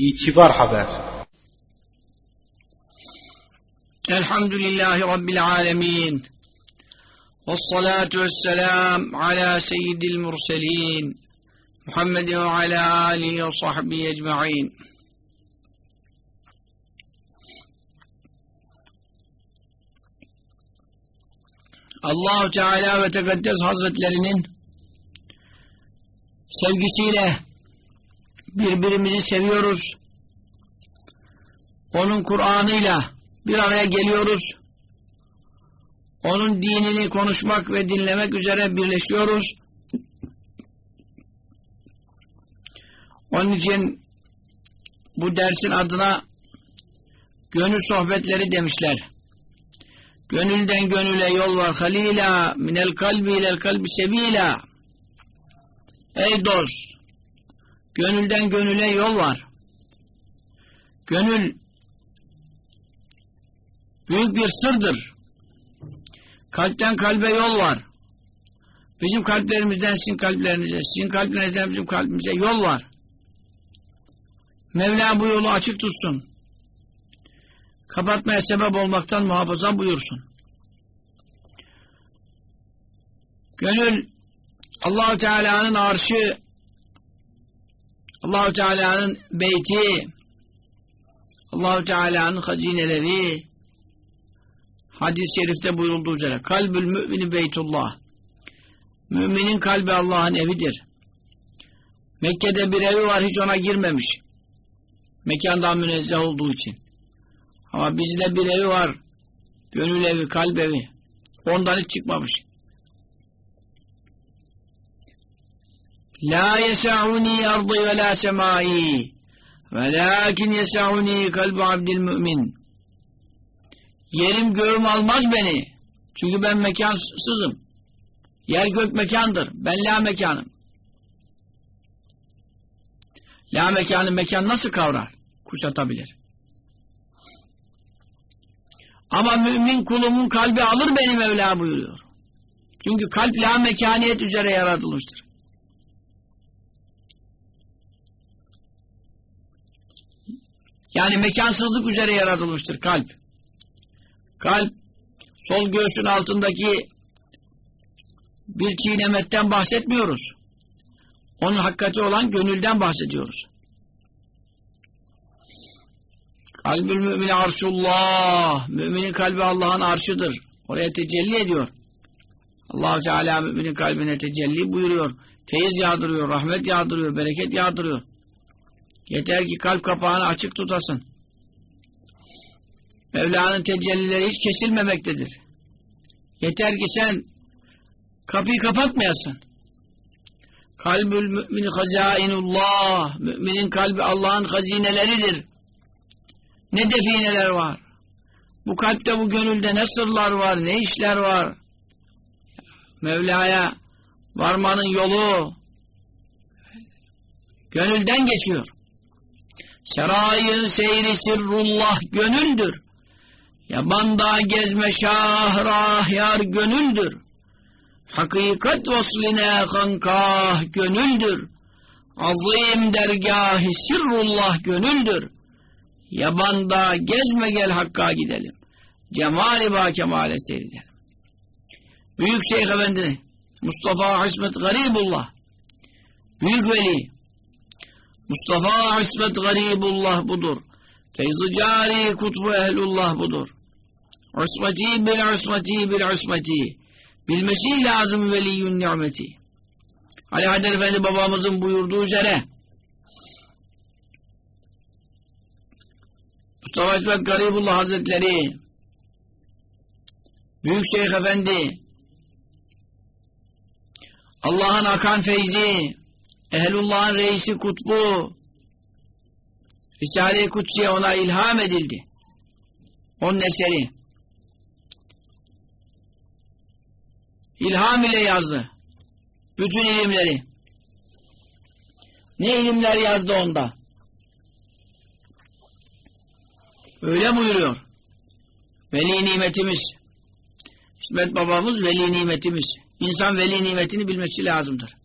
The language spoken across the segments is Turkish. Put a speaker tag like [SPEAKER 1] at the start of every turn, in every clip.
[SPEAKER 1] İtibar Haber
[SPEAKER 2] Elhamdülillahi Rabbil alemin. Vessalatu vesselam ala seyyidil murselin. Muhammedin ve ala alihi ve sahbihi ecma'in. Allahu Teala ve Tekaddes Hazretlerinin sevgisiyle birbirimizi seviyoruz. Onun Kur'an'ıyla bir araya geliyoruz. Onun dinini konuşmak ve dinlemek üzere birleşiyoruz. Onun için bu dersin adına gönül sohbetleri demişler. Gönülden gönüle yol var halila, minel kalbi ilel kalbi sevila. Ey dost, gönülden gönüle yol var. Gönül büyük bir sırdır. Kalpten kalbe yol var. Bizim kalplerimizden sizin kalplerinize, sizin kalplerinizden bizim kalbimize yol var. Mevla bu yolu açık tutsun. Kapatmaya sebep olmaktan muhafaza buyursun. Gönül Allahu Teala'nın arşı Allahu Teala'nın beyti Allahu Teala'nın hazineleri hadis-i şerifte buyurulduğu üzere kalbül mümini beytullah müminin kalbi Allah'ın evidir. Mekke'de bir evi var hiç ona girmemiş. Mekandan münezzeh olduğu için. Ama bizde bir evi var. Gönül evi, kalp evi. Ondan hiç çıkmamış. La yesa'uni ardı ve la semai velakin yesa'uni kalbu abdil mümin. Yerim göğüm almaz beni. Çünkü ben mekansızım. Yer gök mekandır. Ben la mekanım. La mekanı mekan nasıl kavrar? Kuşatabilir. Ama mümin kulumun kalbi alır beni Mevla buyuruyor. Çünkü kalp la mekaniyet üzere yaratılmıştır. Yani mekansızlık üzere yaratılmıştır kalp. Kalp sol göğsün altındaki bir çiğnemetten bahsetmiyoruz. Onun hakikati olan gönülden bahsediyoruz. Kalbül mümini arşullah. Müminin kalbi Allah'ın arşıdır. Oraya tecelli ediyor. allah Teala müminin kalbine tecelli buyuruyor. Feyiz yağdırıyor, rahmet yağdırıyor, bereket yağdırıyor. Yeter ki kalp kapağını açık tutasın. Mevla'nın tecellileri hiç kesilmemektedir. Yeter ki sen kapıyı kapatmayasın. Kalbül mümin hazainullah. Müminin kalbi Allah'ın hazineleridir. Ne defineler var. Bu kalpte, bu gönülde ne sırlar var, ne işler var. Mevla'ya varmanın yolu gönülden geçiyor. Serayın seyri sirrullah gönüldür. Yabanda gezme şah yar gönüldür. Hakikat vasline hankah gönüldür. Azim dergâhi sirrullah gönüldür. Yabanda gezme gel Hakk'a gidelim. Cemali ba kemale seyredelim. Büyük Şeyh Efendi Mustafa Hasmet Garibullah Büyük Veli Mustafa Hasmet Garibullah budur. Feyz-i Cari Kutbu Ehlullah budur. Usmeti bil usmeti bil usmeti bilmesi lazım veliyyün nimeti. Ali Haydar Efendi babamızın buyurduğu üzere Mustafa İsmet Garibullah Hazretleri Büyük Şeyh Efendi Allah'ın akan feyzi Ehlullah'ın reisi kutbu Risale-i Kutsiye ona ilham edildi. Onun eseri. İlham ile yazdı. Bütün ilimleri. Ne ilimler yazdı onda? Öyle buyuruyor. Veli nimetimiz. İsmet babamız veli nimetimiz. İnsan veli nimetini bilmesi lazımdır.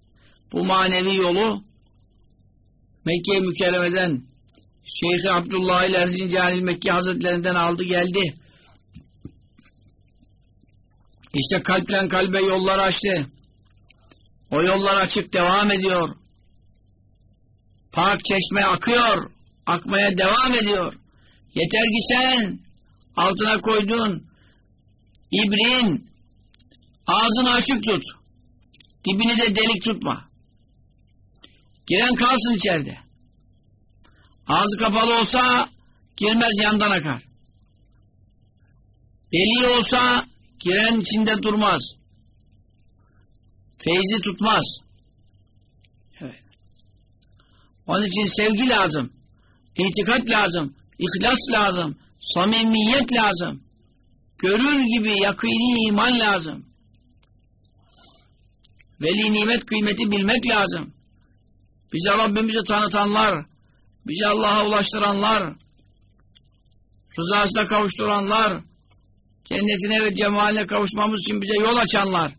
[SPEAKER 2] Bu manevi yolu Mekke-i Mükerreme'den Şeyh Abdullah ile Erzincanil Mekki Hazretlerinden aldı geldi. İşte kalplen kalbe yollar açtı. O yollar açık devam ediyor. Park çeşme akıyor. Akmaya devam ediyor. Yeter ki sen altına koyduğun ibrin ağzını açık tut. Dibini de delik tutma. Giren kalsın içeride. Ağzı kapalı olsa girmez yandan akar. Deliği olsa giren içinde durmaz. Feyzi tutmaz. Evet. Onun için sevgi lazım. İtikat lazım. ihlas lazım. Samimiyet lazım. Görür gibi yakini iman lazım. Veli nimet kıymeti bilmek lazım. Bize Rabbimizi tanıtanlar, bizi Allah'a ulaştıranlar, rızasına kavuşturanlar, cennetine ve cemaline kavuşmamız için bize yol açanlar,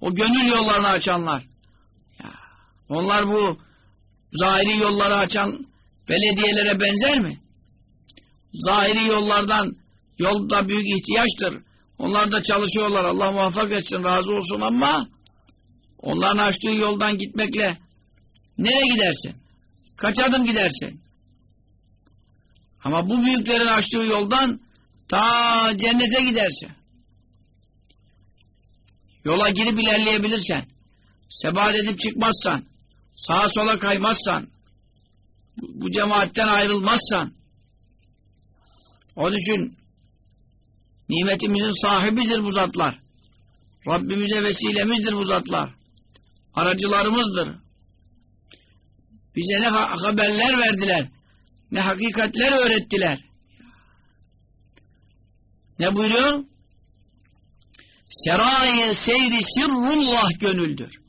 [SPEAKER 2] o gönül yollarını açanlar. Ya, onlar bu zahiri yolları açan belediyelere benzer mi? Zahiri yollardan yolda büyük ihtiyaçtır. Onlar da çalışıyorlar. Allah muvaffak etsin, razı olsun ama onların açtığı yoldan gitmekle nereye gidersin? Kaç adım gidersin? Ama bu büyüklerin açtığı yoldan ta cennete gidersin. Yola girip ilerleyebilirsen, sebat edip çıkmazsan, sağa sola kaymazsan, bu cemaatten ayrılmazsan, onun için nimetimizin sahibidir bu zatlar. Rabbimize vesilemizdir bu zatlar. Aracılarımızdır. Bize ne haberler verdiler, ne hakikatler öğrettiler. Ne buyuruyor? Serayı seyri sirrullah gönüldür.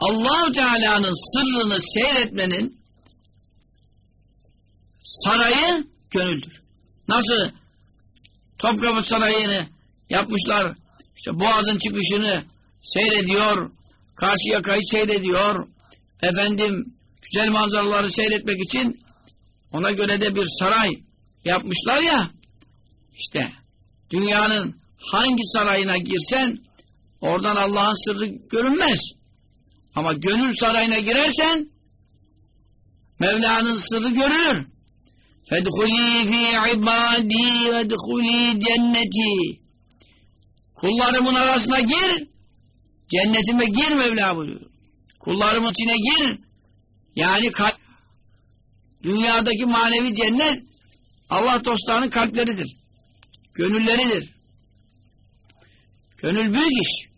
[SPEAKER 2] allah Teala'nın sırrını seyretmenin sarayı gönüldür. Nasıl Topkapı Sarayı'nı yapmışlar, işte Boğaz'ın çıkışını seyrediyor, karşı yakayı seyrediyor, efendim güzel manzaraları seyretmek için ona göre de bir saray yapmışlar ya, işte dünyanın hangi sarayına girsen oradan Allah'ın sırrı görünmez. Ama gönül sarayına girersen Mevla'nın sırrı görülür. Fedhulî fî ibâdî vedhulî cenneti Kullarımın arasına gir, cennetime gir Mevla buyuruyor. Kullarımın içine gir, yani dünyadaki manevi cennet Allah dostlarının kalpleridir. Gönülleridir. Gönül büyük iş.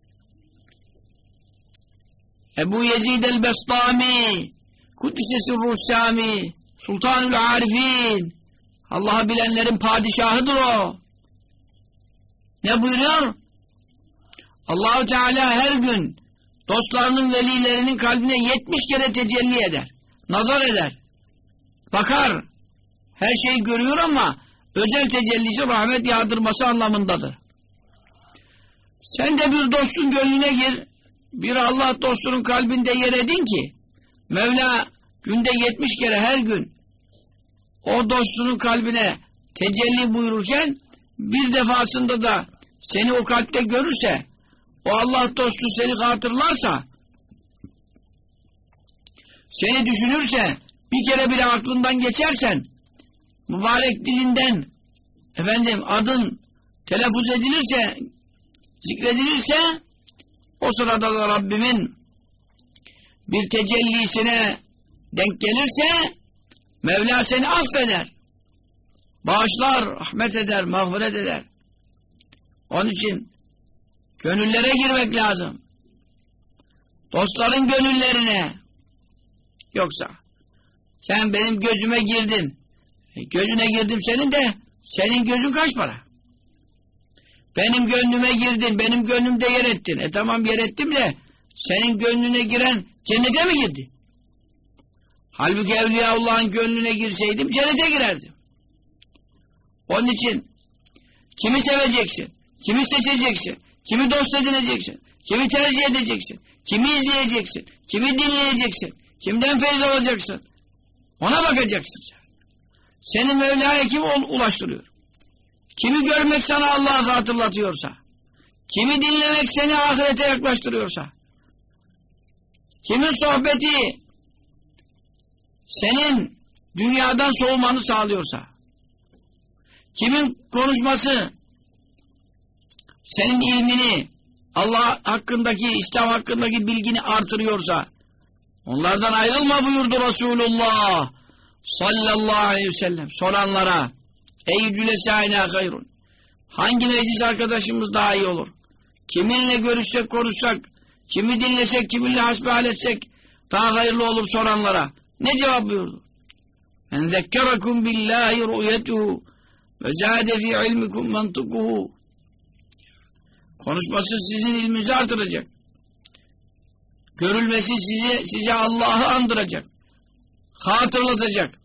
[SPEAKER 2] Ebu Yezid el-Bestami Kuddisesi Ruhsami Sultanül Arifin Allah'ı bilenlerin padişahıdır o. Ne buyuruyor? Allahu Teala her gün dostlarının velilerinin kalbine yetmiş kere tecelli eder. Nazar eder. Bakar. Her şeyi görüyor ama özel tecellisi rahmet yağdırması anlamındadır. Sen de bir dostun gönlüne gir. Bir Allah dostunun kalbinde yer edin ki Mevla günde yetmiş kere her gün o dostunun kalbine tecelli buyururken bir defasında da seni o kalpte görürse o Allah dostu seni hatırlarsa seni düşünürse bir kere bile aklından geçersen mübarek dilinden efendim adın telaffuz edilirse zikredilirse o sırada da Rabbimin bir tecellisine denk gelirse Mevla seni affeder. Bağışlar, rahmet eder, mağfiret eder. Onun için gönüllere girmek lazım. Dostların gönüllerine. Yoksa sen benim gözüme girdin. E, gözüne girdim senin de senin gözün kaç para? Benim gönlüme girdin, benim gönlümde yer ettin. E tamam yer ettim de senin gönlüne giren cennete mi girdi? Halbuki Evliyaullah'ın gönlüne girseydim cennete girerdim. Onun için kimi seveceksin, kimi seçeceksin, kimi dost edineceksin, kimi tercih edeceksin, kimi izleyeceksin, kimi dinleyeceksin, kimden feyiz alacaksın, ona bakacaksın sen. Seni Mevla'ya kim ulaştırıyor? Kimi görmek sana Allah'ı hatırlatıyorsa, kimi dinlemek seni ahirete yaklaştırıyorsa, kimin sohbeti senin dünyadan soğumanı sağlıyorsa, kimin konuşması senin ilmini, Allah hakkındaki, İslam hakkındaki bilgini artırıyorsa, onlardan ayrılma buyurdu Resulullah sallallahu aleyhi ve sellem. Soranlara, ey cülesâinâ hayrun, hangi meclis arkadaşımız daha iyi olur? Kiminle görüşsek, konuşsak, kimi dinlesek, kiminle hasbihal etsek, daha hayırlı olur soranlara. Ne cevap buyurdu? En zekkerakum billahi ru'yetuhu ve zâde fi ilmikum mantıkuhu Konuşması sizin ilminizi artıracak. Görülmesi size, size Allah'ı andıracak. Hatırlatacak.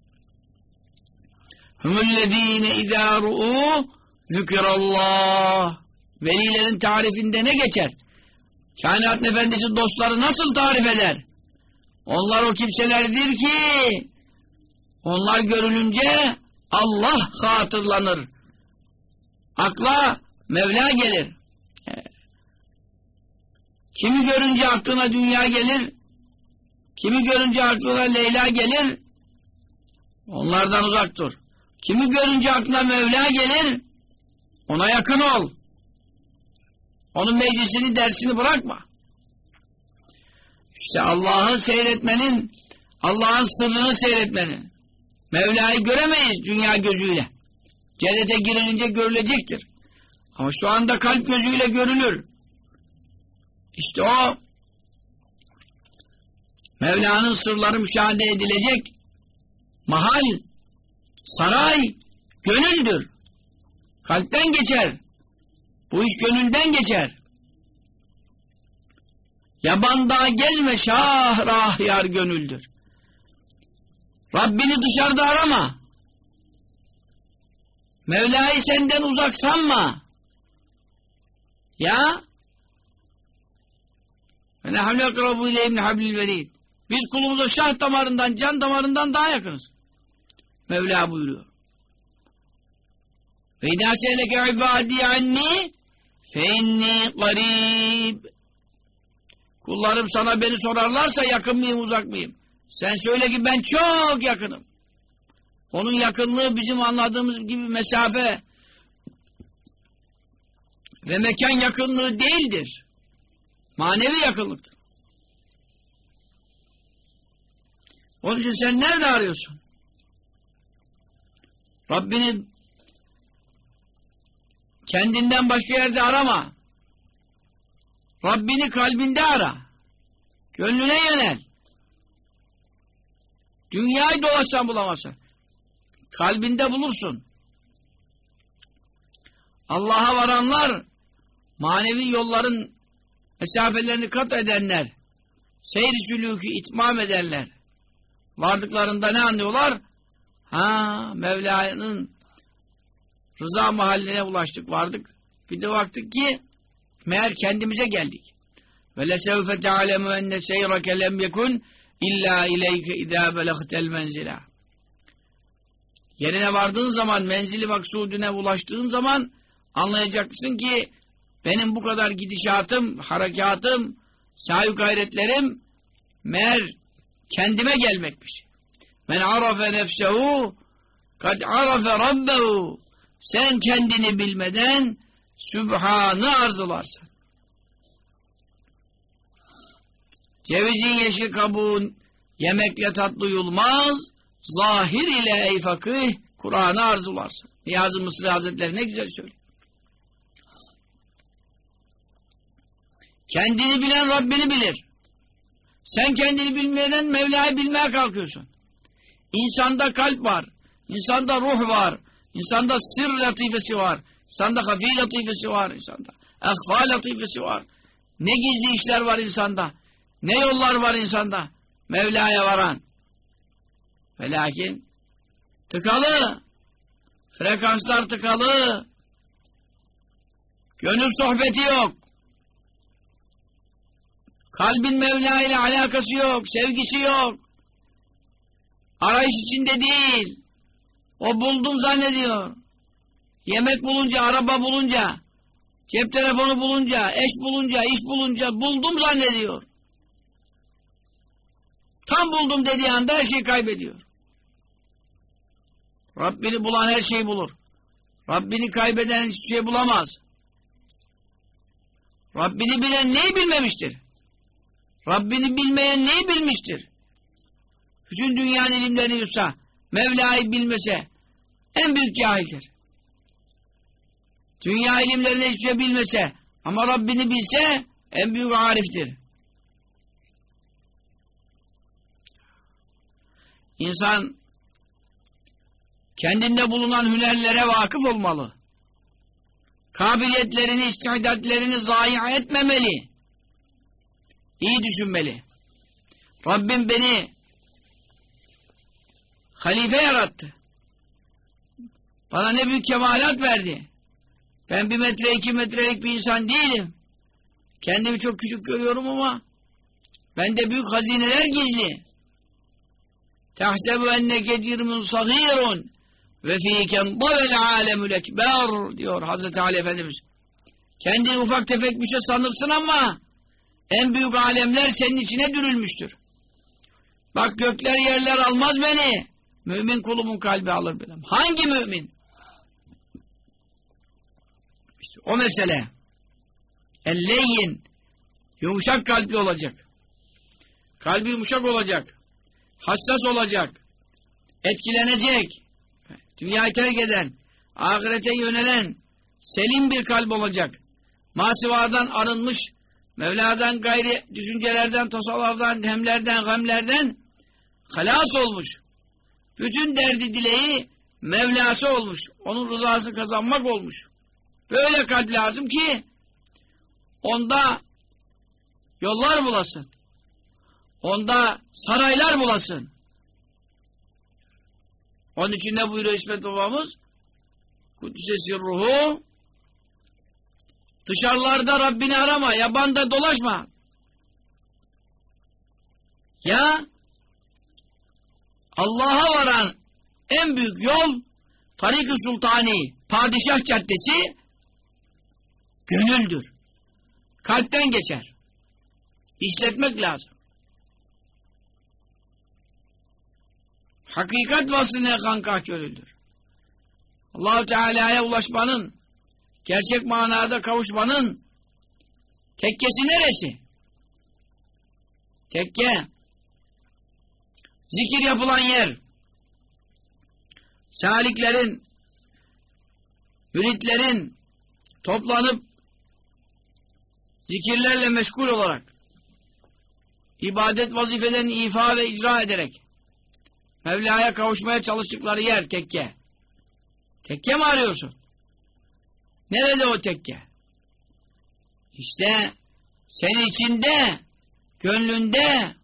[SPEAKER 2] Hümüllezîne idâ ru'û zükirallah. Velilerin tarifinde ne geçer? Kainat efendisi dostları nasıl tarif eder? Onlar o kimselerdir ki onlar görülünce Allah hatırlanır. Akla Mevla gelir. Kimi görünce aklına dünya gelir, kimi görünce aklına Leyla gelir, onlardan uzak dur. Kimi görünce aklına Mevla gelir, ona yakın ol. Onun meclisini, dersini bırakma. İşte Allah'ı seyretmenin, Allah'ın sırrını seyretmenin. Mevla'yı göremeyiz dünya gözüyle. Cennete girilince görülecektir. Ama şu anda kalp gözüyle görülür. İşte o Mevla'nın sırları müşahede edilecek mahal, saray, gönüldür. Kalpten geçer. Bu iş gönülden geçer. Yabanda gezme şah rah yar gönüldür. Rabbini dışarıda arama. Mevla'yı senden uzak sanma. Ya ileyhim min hablil verid. Biz kulumuza şah damarından, can damarından daha yakınız. Mevla buyuruyor. Seyleke ibâdî anni fe inni garib. Kullarım sana beni sorarlarsa yakın mıyım, uzak mıyım? Sen söyle ki ben çok yakınım. Onun yakınlığı bizim anladığımız gibi mesafe ve mekan yakınlığı değildir. Manevi yakınlıktır. Onun için sen nerede arıyorsun? Rabbini kendinden başka yerde arama. Rabbini kalbinde ara. Gönlüne yönel. Dünyayı dolaşsan bulamazsın. Kalbinde bulursun. Allah'a varanlar manevi yolların mesafelerini kat edenler, seyir sülükü itmam ederler. Vardıklarında ne anlıyorlar? Ha, Mevla'nın rıza mahalline ulaştık, vardık. Bir de baktık ki meğer kendimize geldik. Ve lesevfe te'alemu enne seyrake lem yekun illa ileyke idâ belagtel menzila. Yerine vardığın zaman, menzili maksudine ulaştığın zaman anlayacaksın ki benim bu kadar gidişatım, harekatım, sahi gayretlerim meğer kendime gelmekmiş. Men arafe nefsehu kad arafe rabbehu sen kendini bilmeden Sübhan'ı arzularsın. Cevizin yeşil kabuğun yemekle tatlı yulmaz, zahir ile ey fakih Kur'an'ı arzularsın. Niyazi Mısri Hazretleri ne güzel söylüyor. Kendini bilen Rabbini bilir. Sen kendini bilmeden Mevla'yı bilmeye kalkıyorsun. İnsanda kalp var. İnsanda ruh var. İnsanda sır latifesi var. İnsanda hafi latifesi var. İnsanda ehva latifesi var. Ne gizli işler var insanda. Ne yollar var insanda. Mevla'ya varan. Ve lakin tıkalı. Frekanslar tıkalı. Gönül sohbeti yok. Kalbin Mevla ile alakası yok, sevgisi yok. Arayış içinde değil. O buldum zannediyor. Yemek bulunca, araba bulunca, cep telefonu bulunca, eş bulunca, iş bulunca buldum zannediyor. Tam buldum dediği anda her şeyi kaybediyor. Rabbini bulan her şeyi bulur. Rabbini kaybeden hiçbir şey bulamaz. Rabbini bilen neyi bilmemiştir? Rabbini bilmeyen neyi bilmiştir? Bütün dünyanın ilimlerini yutsa, Mevla'yı bilmese en büyük cahildir. Dünya ilimlerini hiçbir şey bilmese ama Rabbini bilse en büyük ariftir. İnsan kendinde bulunan hünerlere vakıf olmalı. Kabiliyetlerini, istidatlerini zayi etmemeli. İyi düşünmeli. Rabbim beni halife yarattı. Bana ne büyük kemalat verdi. Ben bir metre iki metrelik bir insan değilim. Kendimi çok küçük görüyorum ama bende büyük hazineler gizli. Tehsebu enneke cirmun sahirun ve fîken davel alemül ekber diyor Hazreti Ali Efendimiz. Kendini ufak tefek bir şey sanırsın ama en büyük alemler senin içine dürülmüştür. Bak gökler yerler almaz beni. Mümin kulumun kalbi alır benim. Hangi mümin? İşte o mesele. Elleyin yumuşak kalpli olacak. Kalbi yumuşak olacak. Hassas olacak. Etkilenecek. Dünyayı terk eden, ahirete yönelen, selim bir kalp olacak. Masivadan arınmış, Mevla'dan gayri düşüncelerden, tasalardan, hemlerden, gamlerden halas olmuş. Bütün derdi dileği Mevlası olmuş. Onun rızasını kazanmak olmuş. Böyle kalp lazım ki onda yollar bulasın. Onda saraylar bulasın. Onun için ne buyuruyor İsmet babamız? Kudüs'e ruhu dışarılarda Rabbini arama, yabanda dolaşma. Ya Allah'a varan en büyük yol Tarik-i Sultani Padişah Caddesi gönüldür. Kalpten geçer. İşletmek lazım. Hakikat vasfına kankah gönüldür. Allahu Teala'ya ulaşmanın, gerçek manada kavuşmanın tekkesi neresi? Tekke, zikir yapılan yer, saliklerin, müritlerin toplanıp zikirlerle meşgul olarak ibadet vazifelerini ifa ve icra ederek Mevla'ya kavuşmaya çalıştıkları yer tekke. Tekke mi arıyorsun? Nerede o tekke? İşte senin içinde, gönlünde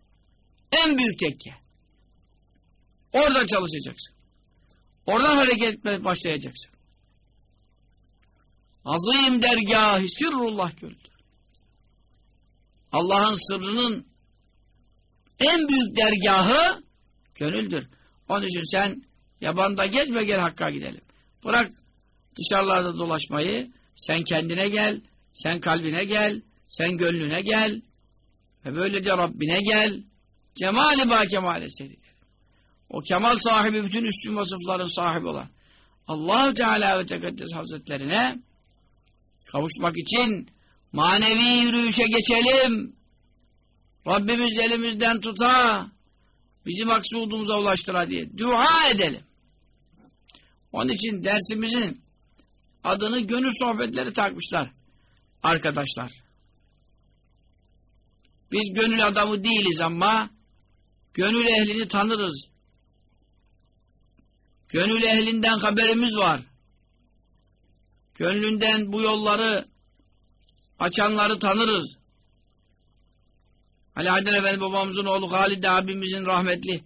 [SPEAKER 2] en büyük tekke. Orada çalışacaksın. Oradan hareket etmeye başlayacaksın. Azim dergâhi sirrullah gördü. Allah'ın sırrının en büyük dergahı gönüldür. Onun için sen yabanda gezme gel Hakk'a gidelim. Bırak dışarılarda dolaşmayı, sen kendine gel, sen kalbine gel, sen gönlüne gel ve böylece Rabbine gel. Cemali ba kemale seyri. O kemal sahibi bütün üstün vasıfların sahibi olan allah Teala ve Tekaddes Hazretlerine kavuşmak için manevi yürüyüşe geçelim. Rabbimiz elimizden tuta, bizi maksudumuza ulaştıra diye dua edelim. Onun için dersimizin adını gönül sohbetleri takmışlar arkadaşlar. Biz gönül adamı değiliz ama gönül ehlini tanırız. Gönül ehlinden haberimiz var. Gönlünden bu yolları açanları tanırız. Ali Haydar Efendi babamızın oğlu Halid abimizin rahmetli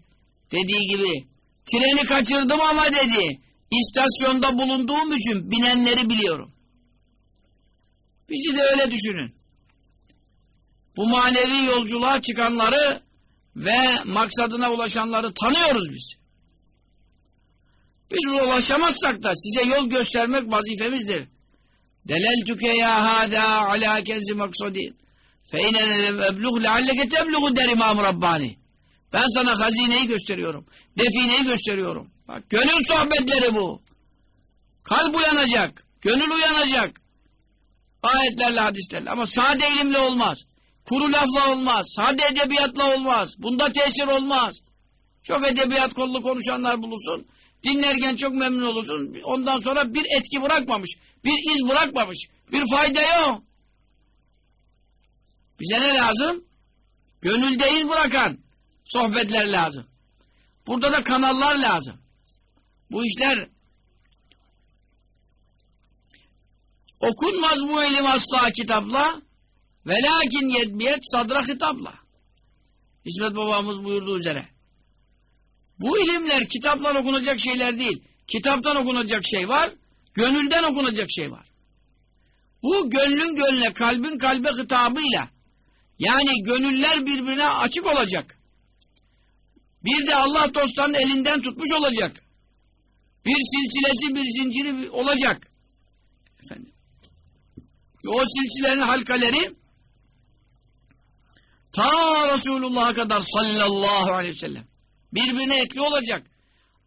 [SPEAKER 2] dediği gibi treni kaçırdım ama dedi istasyonda bulunduğum için binenleri biliyorum. Bizi de öyle düşünün. Bu manevi yolculuğa çıkanları ve maksadına ulaşanları tanıyoruz biz. Biz ulaşamazsak da size yol göstermek vazifemizdir. Deleltüke ya hâdâ alâ kenzi. Fe inene eblûh lealleke teblûhu der İmam Rabbani. Ben sana hazineyi gösteriyorum. Defineyi gösteriyorum. Bak gönül sohbetleri bu. Kalp uyanacak. Gönül uyanacak. Ayetlerle, hadislerle. Ama sade ilimle olmaz. Kuru lafla olmaz. Sade edebiyatla olmaz. Bunda tesir olmaz. Çok edebiyat kollu konuşanlar bulursun. Dinlerken çok memnun olursun. Ondan sonra bir etki bırakmamış. Bir iz bırakmamış. Bir fayda yok. Bize ne lazım? Gönülde iz bırakan sohbetler lazım. Burada da kanallar lazım. Bu işler okunmaz bu ilim asla kitapla ve lakin yedmiyet sadra hitapla. İsmet babamız buyurduğu üzere. Bu ilimler kitaptan okunacak şeyler değil. Kitaptan okunacak şey var, gönülden okunacak şey var. Bu gönlün gönle, kalbin kalbe hitabıyla yani gönüller birbirine açık olacak. Bir de Allah dostlarının elinden tutmuş olacak. Bir silsilesi, bir zinciri olacak. Efendim. O silsilenin halkaleri ta Resulullah'a kadar sallallahu aleyhi ve sellem birbirine ekli olacak.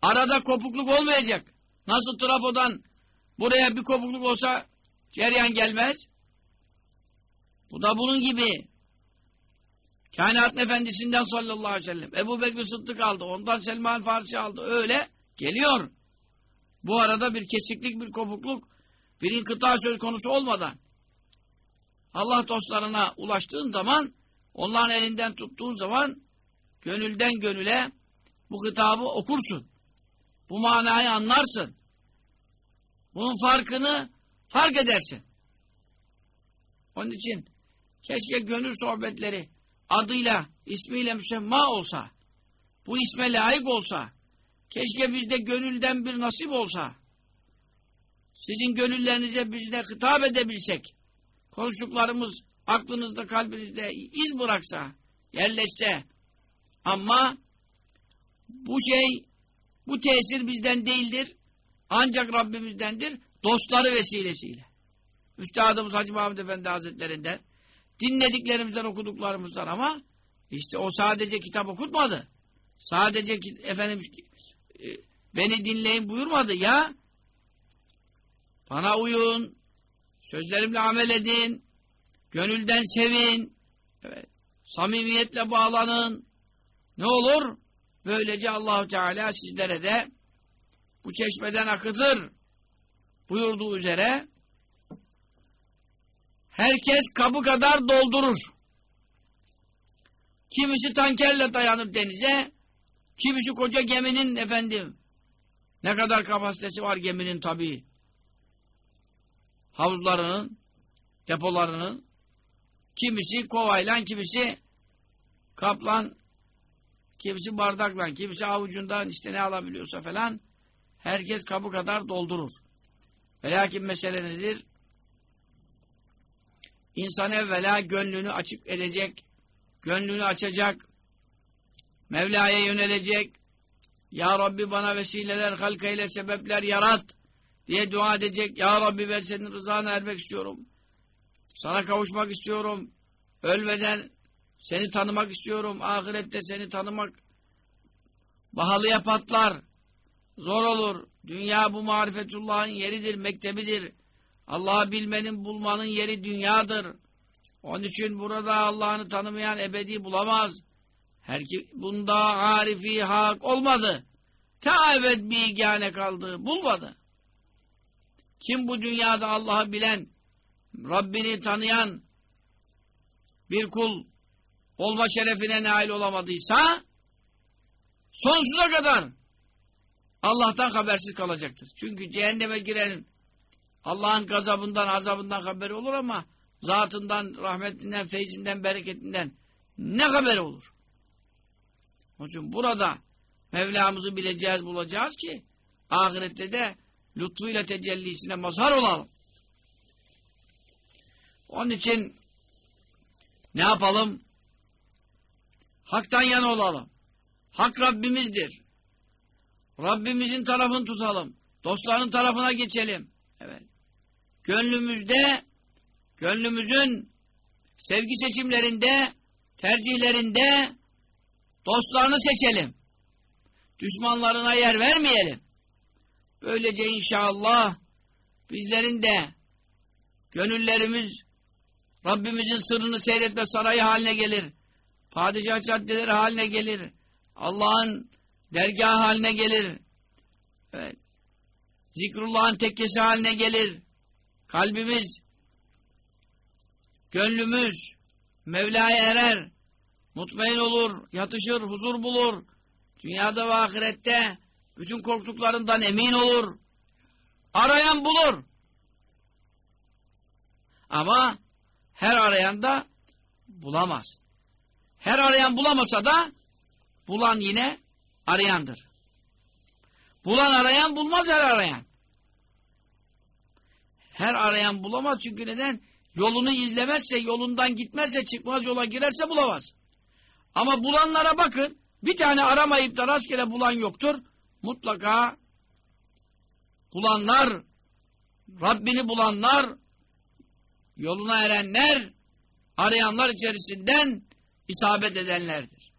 [SPEAKER 2] Arada kopukluk olmayacak. Nasıl trafodan buraya bir kopukluk olsa ceryan gelmez. Bu da bunun gibi. Kainatın efendisinden sallallahu aleyhi ve sellem. Ebu Bekir Sıddık aldı. Ondan Selman Farsi aldı. Öyle geliyor. Bu arada bir kesiklik, bir kopukluk, bir inkıta söz konusu olmadan Allah dostlarına ulaştığın zaman onların elinden tuttuğun zaman gönülden gönüle bu hitabı okursun. Bu manayı anlarsın. Bunun farkını fark edersin. Onun için keşke gönül sohbetleri adıyla, ismiyle müsemma olsa, bu isme layık olsa, keşke bizde gönülden bir nasip olsa, sizin gönüllerinize bizde hitap edebilsek, konuştuklarımız aklınızda, kalbinizde iz bıraksa, yerleşse, ama bu şey, bu tesir bizden değildir, ancak Rabbimizdendir, dostları vesilesiyle. Üstadımız Hacı Mahmud Efendi Hazretlerinden, dinlediklerimizden, okuduklarımızdan ama işte o sadece kitap okutmadı. Sadece efendim beni dinleyin buyurmadı ya. Bana uyun, sözlerimle amel edin, gönülden sevin, evet, samimiyetle bağlanın. Ne olur? Böylece Allahu Teala sizlere de bu çeşmeden akıtır buyurduğu üzere herkes kabı kadar doldurur. Kimisi tankerle dayanır denize, kimisi koca geminin efendim. Ne kadar kapasitesi var geminin tabii. Havuzlarının, depolarının. Kimisi kovayla, kimisi kaplan, kimisi bardakla, kimisi avucundan işte ne alabiliyorsa falan. Herkes kabı kadar doldurur. Ve lakin mesele nedir? İnsan evvela gönlünü açık edecek, gönlünü açacak, Mevla'ya yönelecek, Ya Rabbi bana vesileler, halka sebepler yarat diye dua edecek. Ya Rabbi ben senin rızana ermek istiyorum. Sana kavuşmak istiyorum. Ölmeden seni tanımak istiyorum. Ahirette seni tanımak bahalıya patlar. Zor olur. Dünya bu marifetullahın yeridir, mektebidir. Allah'ı bilmenin, bulmanın yeri dünyadır. Onun için burada Allah'ını tanımayan ebedi bulamaz. Her ki bunda arifi hak olmadı. Ta evet bir kaldı, bulmadı. Kim bu dünyada Allah'ı bilen, Rabbini tanıyan bir kul olma şerefine nail olamadıysa sonsuza kadar Allah'tan habersiz kalacaktır. Çünkü cehenneme girenin Allah'ın gazabından, azabından haberi olur ama zatından, rahmetinden, feyzinden, bereketinden ne haberi olur? Onun için burada Mevlamızı bileceğiz, bulacağız ki ahirette de lütfuyla tecellisine mazhar olalım. Onun için ne yapalım? Hak'tan yana olalım. Hak Rabbimizdir. Rabbimizin tarafını tutalım. Dostların tarafına geçelim. Evet. Gönlümüzde, gönlümüzün sevgi seçimlerinde, tercihlerinde dostlarını seçelim. Düşmanlarına yer vermeyelim. Böylece inşallah bizlerin de gönüllerimiz Rabbimizin sırrını seyretme sarayı haline gelir. Padişah caddeleri haline gelir. Allah'ın dergahı haline gelir. Evet. Zikrullah'ın tekkesi haline gelir. Kalbimiz, gönlümüz Mevla'ya erer. Mutmain olur, yatışır, huzur bulur. Dünyada ve ahirette bütün korktuklarından emin olur. Arayan bulur. Ama her arayan da bulamaz. Her arayan bulamasa da bulan yine arayandır. Bulan arayan bulmaz her arayan. Her arayan bulamaz çünkü neden? Yolunu izlemezse, yolundan gitmezse, çıkmaz yola girerse bulamaz. Ama bulanlara bakın, bir tane aramayıp da rastgele bulan yoktur. Mutlaka bulanlar, Rabbini bulanlar, yoluna erenler, arayanlar içerisinden isabet edenlerdir.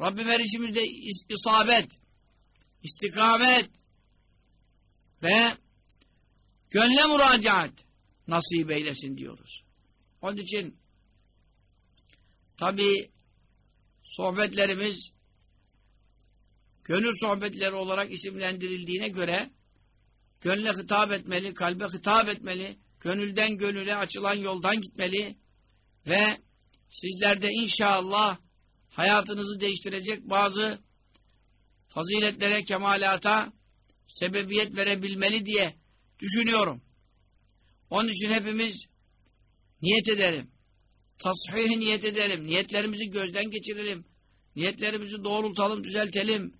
[SPEAKER 2] Rabbim her işimizde is isabet, istikamet ve gönle müracaat nasip eylesin diyoruz. Onun için tabi sohbetlerimiz gönül sohbetleri olarak isimlendirildiğine göre gönle hitap etmeli, kalbe hitap etmeli, gönülden gönüle açılan yoldan gitmeli ve sizlerde inşallah hayatınızı değiştirecek bazı faziletlere, kemalata sebebiyet verebilmeli diye düşünüyorum. Onun için hepimiz niyet edelim. Tasfih niyet edelim. Niyetlerimizi gözden geçirelim. Niyetlerimizi doğrultalım, düzeltelim.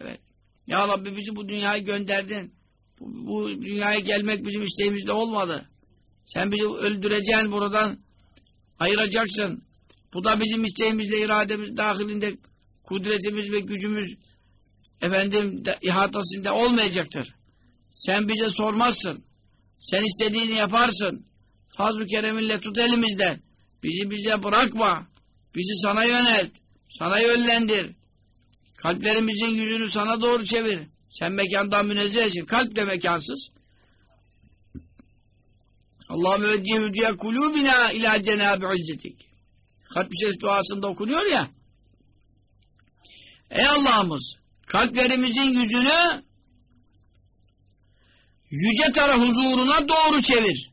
[SPEAKER 2] Evet. Ya Rabbi bizi bu dünyaya gönderdin. Bu, bu dünyaya gelmek bizim isteğimizde olmadı. Sen bizi öldüreceksin buradan ayıracaksın. Bu da bizim isteğimizle, irademiz dahilinde kudretimiz ve gücümüz efendim de, ihatasında olmayacaktır. Sen bize sormazsın. Sen istediğini yaparsın. Fazl-ı kereminle tut elimizden. Bizi bize bırakma. Bizi sana yönelt. Sana yönlendir. Kalplerimizin yüzünü sana doğru çevir. Sen mekandan münezzehsin. Kalp de mekansız. Allahümme veccihe hücciye kulubina ila cenab-ı izzetik. Hatmi Şerif duasında okunuyor ya. Ey Allah'ımız kalplerimizin yüzünü yüce taraf huzuruna doğru çevir.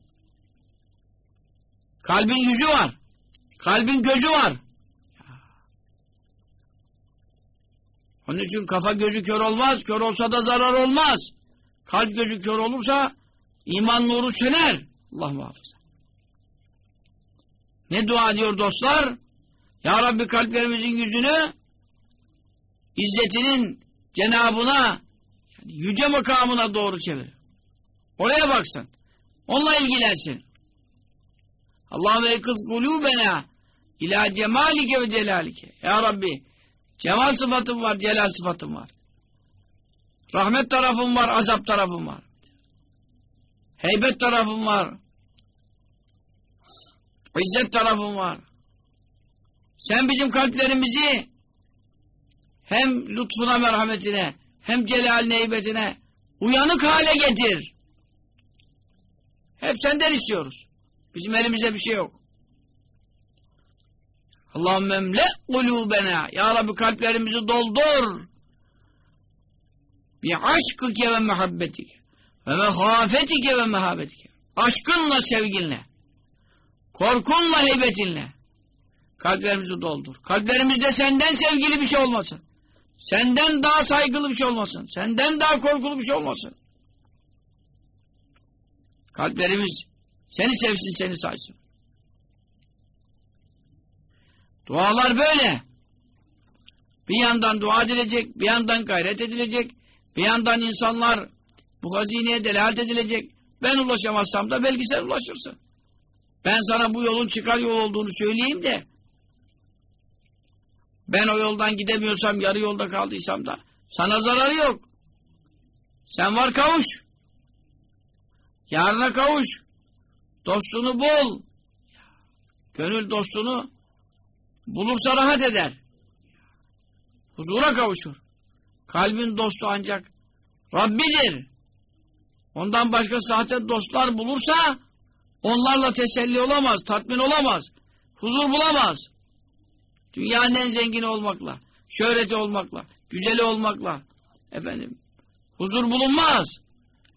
[SPEAKER 2] Kalbin yüzü var. Kalbin gözü var. Onun için kafa gözü kör olmaz. Kör olsa da zarar olmaz. Kalp gözü kör olursa iman nuru söner. Allah muhafaza. Ne dua ediyor dostlar? Ya Rabbi kalplerimizin yüzünü İzzetinin cenabına yani yüce makamına doğru çevir. Oraya baksın. Onunla ilgilensin. Allahümme kız kulubena ila cemalike ve celalike. Ya Rabbi cemal sıfatım var, celal sıfatım var. Rahmet tarafım var, azap tarafım var. Heybet tarafım var. İzzet tarafım var. Sen bizim kalplerimizi hem lütfuna merhametine hem celaline heybetine uyanık hale getir. Hep senden istiyoruz. Bizim elimizde bir şey yok. Allahümme emle kulubena. Ya Rabbi kalplerimizi doldur. Bi aşkıke ve muhabbetike ve mehafetike ve mehabetike. Aşkınla, sevginle. Korkunla, heybetinle. Kalplerimizi doldur. Kalplerimizde senden sevgili bir şey olmasın. Senden daha saygılı bir şey olmasın. Senden daha korkulu bir şey olmasın. Kalplerimiz seni sevsin, seni saysın. Dualar böyle. Bir yandan dua edilecek, bir yandan gayret edilecek, bir yandan insanlar bu hazineye delalet edilecek. Ben ulaşamazsam da belki sen ulaşırsın. Ben sana bu yolun çıkar yol olduğunu söyleyeyim de ben o yoldan gidemiyorsam, yarı yolda kaldıysam da sana zararı yok. Sen var kavuş. Yarına kavuş. Dostunu bul. Gönül dostunu bulursa rahat eder. Huzura kavuşur. Kalbin dostu ancak Rabbidir. Ondan başka sahte dostlar bulursa onlarla teselli olamaz, tatmin olamaz, huzur bulamaz. Dünyanın en zengini olmakla, şöhreti olmakla, güzeli olmakla efendim huzur bulunmaz.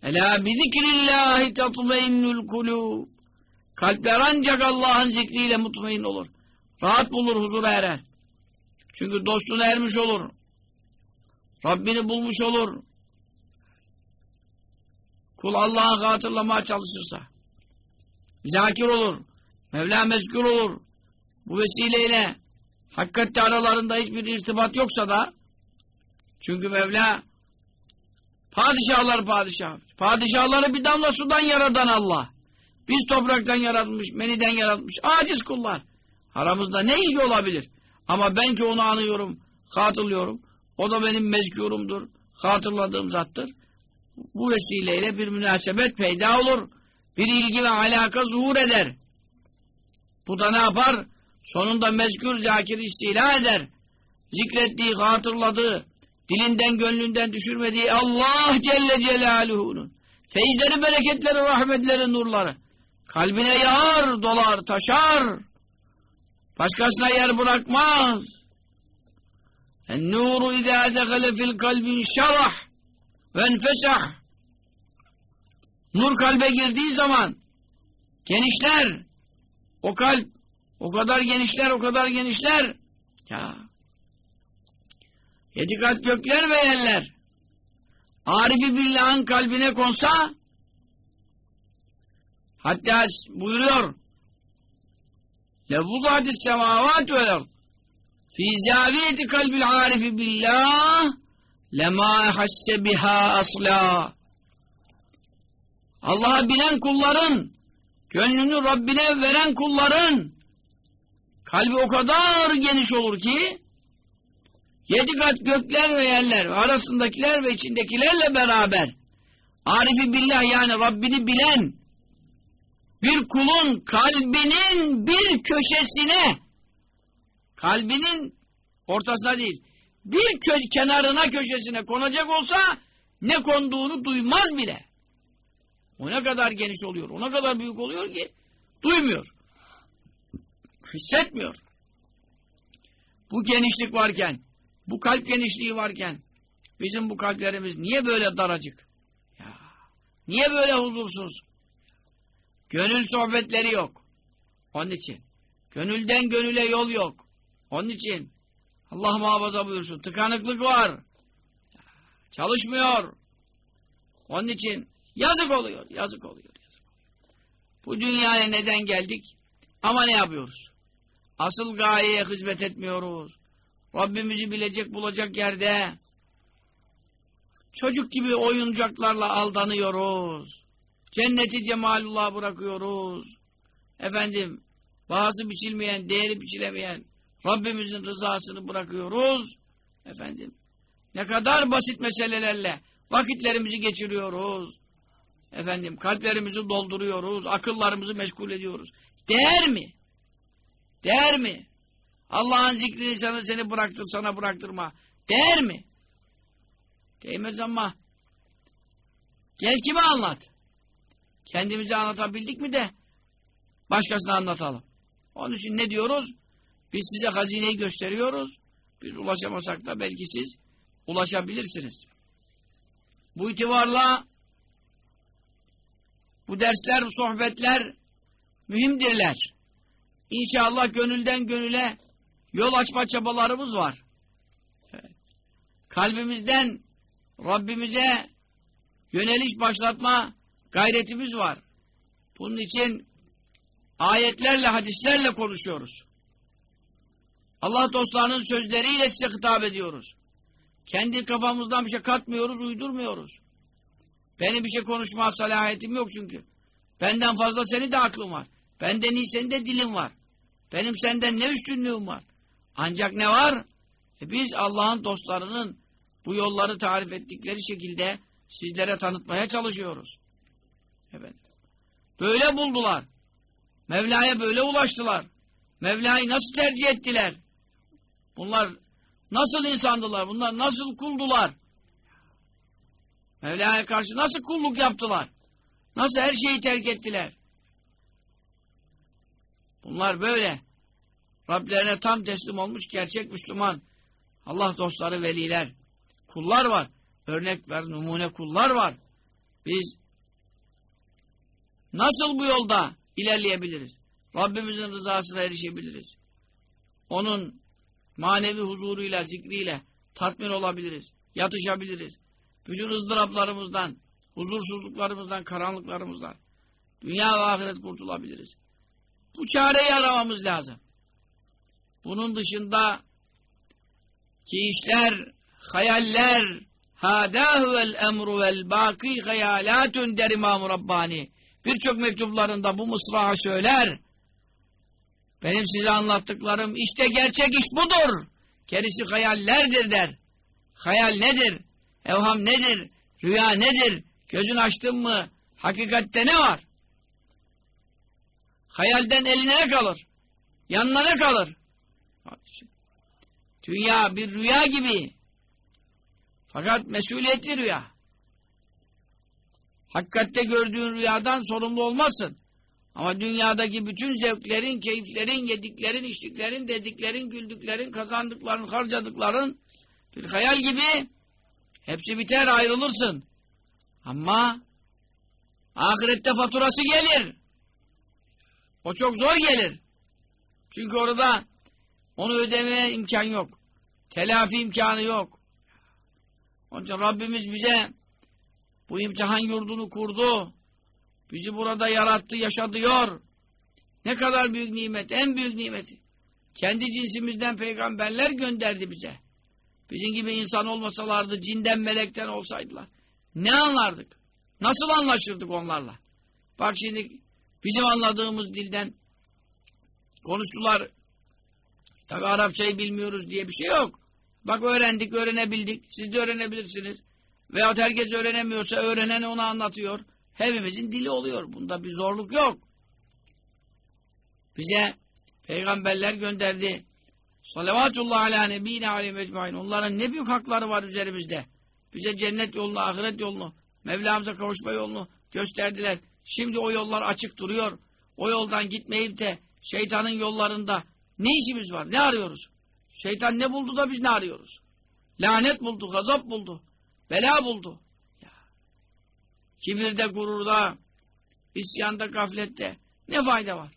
[SPEAKER 2] Ela bi zikrillahi tatmainnul kulub. Kalpler ancak Allah'ın zikriyle mutmain olur. Rahat bulur, huzura erer. Çünkü dostuna ermiş olur. Rabbini bulmuş olur. Kul Allah'ı hatırlamaya çalışırsa, zakir olur, Mevla mezkur olur. Bu vesileyle hakikatte aralarında hiçbir irtibat yoksa da çünkü Mevla padişahlar padişah. Padişahları bir damla sudan yaradan Allah. Biz topraktan yaratmış, meniden yaratmış. Aciz kullar. Aramızda ne ilgi olabilir? Ama ben ki onu anıyorum, hatırlıyorum. O da benim mezkurumdur, hatırladığım zattır. Bu vesileyle bir münasebet peyda olur. Bir ilgi ve alaka zuhur eder. Bu da ne yapar? Sonunda mezkur zakir istila eder. Zikrettiği, hatırladığı, dilinden gönlünden düşürmediği Allah Celle Celaluhu'nun feyizleri, bereketleri, rahmetleri, nurları kalbine yağar, dolar, taşar. Başkasına yer bırakmaz. En-nuru izâ dehale fil kalbin şerah ve enfesah. Nur kalbe girdiği zaman genişler. O kalp o kadar genişler, o kadar genişler. Ya. Yedi kat gökler ve yerler. Arifi billahın kalbine konsa hatta buyuruyor Levvudadis semavat vel ard. Fi zaviyeti kalbil arifi billah lema hasse biha asla. Allah'a bilen kulların, gönlünü Rabbine veren kulların kalbi o kadar geniş olur ki yedi kat gökler ve yerler arasındakiler ve içindekilerle beraber Arifi billah yani Rabbini bilen bir kulun kalbinin bir köşesine kalbinin ortasına değil bir kö kenarına köşesine konacak olsa ne konduğunu duymaz bile. O ne kadar geniş oluyor, o ne kadar büyük oluyor ki duymuyor. Hissetmiyor. Bu genişlik varken, bu kalp genişliği varken bizim bu kalplerimiz niye böyle daracık? Ya, niye böyle huzursuz? Gönül sohbetleri yok. Onun için. Gönülden gönüle yol yok. Onun için. Allah muhafaza buyursun. Tıkanıklık var. Çalışmıyor. Onun için yazık oluyor. Yazık oluyor. Yazık. Bu dünyaya neden geldik? Ama ne yapıyoruz? Asıl gayeye hizmet etmiyoruz. Rabbimizi bilecek bulacak yerde çocuk gibi oyuncaklarla aldanıyoruz. Cenneti cemalullah bırakıyoruz. Efendim, bazı biçilmeyen, değeri biçilemeyen Rabbimizin rızasını bırakıyoruz. Efendim, ne kadar basit meselelerle vakitlerimizi geçiriyoruz. Efendim, kalplerimizi dolduruyoruz, akıllarımızı meşgul ediyoruz. Değer mi? Değer mi? Allah'ın zikrini sana seni bıraktır, sana bıraktırma. Değer mi? Değmez ama gel kime anlat? Kendimizi anlatabildik mi de başkasına anlatalım. Onun için ne diyoruz? Biz size hazineyi gösteriyoruz. Biz ulaşamasak da belki siz ulaşabilirsiniz. Bu itibarla bu dersler, bu sohbetler mühimdirler. İnşallah gönülden gönüle yol açma çabalarımız var. Evet. Kalbimizden Rabbimize yöneliş başlatma gayretimiz var. Bunun için ayetlerle, hadislerle konuşuyoruz. Allah dostlarının sözleriyle size hitap ediyoruz. Kendi kafamızdan bir şey katmıyoruz, uydurmuyoruz. Benim bir şey konuşma salahiyetim yok çünkü. Benden fazla senin de aklın var. Benden iyi senin de dilin var. Benim senden ne üstünlüğüm var? Ancak ne var? E biz Allah'ın dostlarının bu yolları tarif ettikleri şekilde sizlere tanıtmaya çalışıyoruz. Böyle buldular. Mevla'ya böyle ulaştılar. Mevla'yı nasıl tercih ettiler? Bunlar nasıl insandılar? Bunlar nasıl kuldular? Mevla'ya karşı nasıl kulluk yaptılar? Nasıl her şeyi terk ettiler? Bunlar böyle. Rablerine tam teslim olmuş gerçek Müslüman. Allah dostları, veliler. Kullar var. Örnek ver, numune kullar var. Biz nasıl bu yolda ilerleyebiliriz? Rabbimizin rızasına erişebiliriz. Onun manevi huzuruyla, zikriyle tatmin olabiliriz. Yatışabiliriz. Bütün ızdıraplarımızdan, huzursuzluklarımızdan, karanlıklarımızdan dünya ve ahiret kurtulabiliriz. Bu çareyi aramamız lazım. Bunun dışında ki işler, hayaller, hâdâhuvel emru vel bâkî hayalâtun der İmam-ı Rabbani. Birçok mektuplarında bu mısrağı söyler. Benim size anlattıklarım işte gerçek iş budur. Gerisi hayallerdir der. Hayal nedir? Evham nedir? Rüya nedir? Gözün açtın mı? Hakikatte ne var? Hayalden eline ne kalır? Yanına ne kalır? Dünya bir rüya gibi. Fakat mesuliyetli rüya. Hakikatte gördüğün rüyadan sorumlu olmazsın. Ama dünyadaki bütün zevklerin, keyiflerin, yediklerin, içtiklerin, dediklerin, güldüklerin, kazandıkların, harcadıkların bir hayal gibi hepsi biter ayrılırsın. Ama ahirette faturası gelir. O çok zor gelir. Çünkü orada onu ödemeye imkan yok. Telafi imkanı yok. Onun için Rabbimiz bize bu imtihan yurdunu kurdu. Bizi burada yarattı, yaşatıyor. Ne kadar büyük nimet, en büyük nimeti. Kendi cinsimizden peygamberler gönderdi bize. Bizim gibi insan olmasalardı, cinden, melekten olsaydılar. Ne anlardık? Nasıl anlaşırdık onlarla? Bak şimdi bizim anladığımız dilden konuştular. Tabi Arapçayı bilmiyoruz diye bir şey yok. Bak öğrendik, öğrenebildik. Siz de öğrenebilirsiniz. Veyahut herkes öğrenemiyorsa öğrenen onu anlatıyor. Hepimizin dili oluyor. Bunda bir zorluk yok. Bize peygamberler gönderdi. Salavatullah ala nebine aleyhi mecmain. Onların ne büyük hakları var üzerimizde. Bize cennet yolunu, ahiret yolunu, Mevlamıza kavuşma yolunu gösterdiler. Şimdi o yollar açık duruyor. O yoldan gitmeyip de şeytanın yollarında ne işimiz var? Ne arıyoruz? Şeytan ne buldu da biz ne arıyoruz? Lanet buldu, gazap buldu, bela buldu. Ya. Kibirde, gururda, isyanda, gaflette ne fayda var?